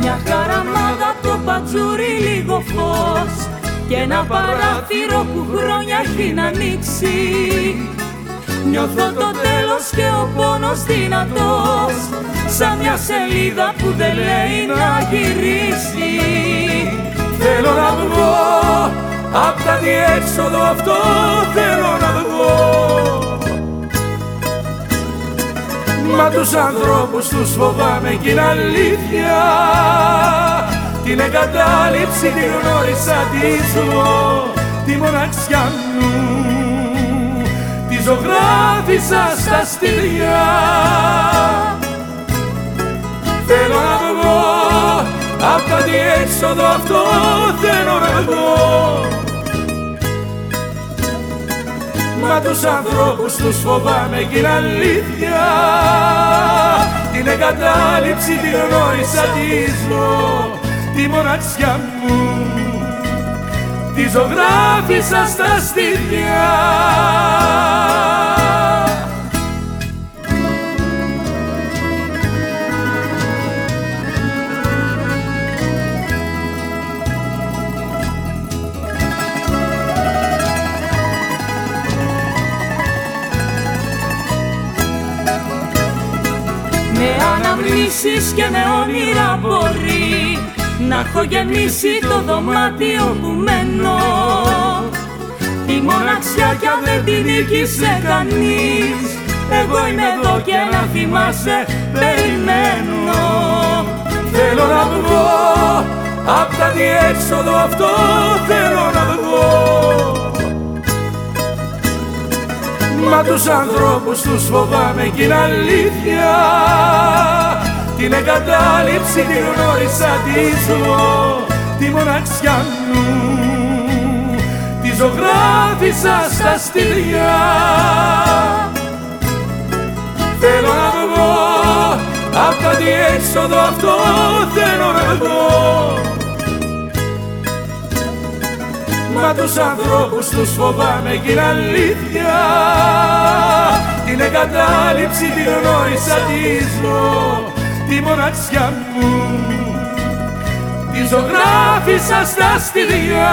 Μια χαραμάδα το πατζούρι λίγο φως και ένα παράθυρο που χρόνια έχει να ανοίξει. Νιώθω το τέλος και ο πόνος δυνατός σαν μια σελίδα που δεν λέει να γυρίσει. Θέλω να βγω απ' τα διέξοδο αυτό θέλω τους ανθρώπους τους φοβάμαι κι είναι αλήθεια. Την εγκατάλειψη τη γνώρισα τη ζω Τη μοναξιά μου. Τη ζωγράφισα στα στυλιά. Θέλω να βγω Απ' τα διέξοδο αυτό θέλω να βγω. Μα τους ανθρώπους τους φοβάμαι κι είναι αλήθεια. Την εγκατάλειψη τη γνώρισα τη ζω Τη μοναξιά μου. Τη ζωγράφισα στα στήθια Με αναμνήσεις και με όνειρα μπορεί να έχω γεννήσει το δωμάτιο που μένω. Τη μοναξιά κι αν δεν την νίκησε κανείς Εγώ είμαι εδώ και να θυμάσαι περιμένω. Θέλω να βγω απ' τα διέξοδο αυτό θέλω να βγω. Μα τους ανθρώπους τους φοβάμαι κι είναι αλήθεια Την εγκατάλειψη τη γνώρισα τη ζω Τη μοναξιά μου. Τη ζωγράφισα στα στυλιά. Θέλω να βγω απ' τα διέξοδο αυτό θέλω να βγω. Μα τους ανθρώπους τους φοβάμαι κι είναι αλήθεια. Την εγκατάλειψη τη γνώρισα τη ζω Τη μοναξιά μου. Τη ζωγράφισα στα στυλιά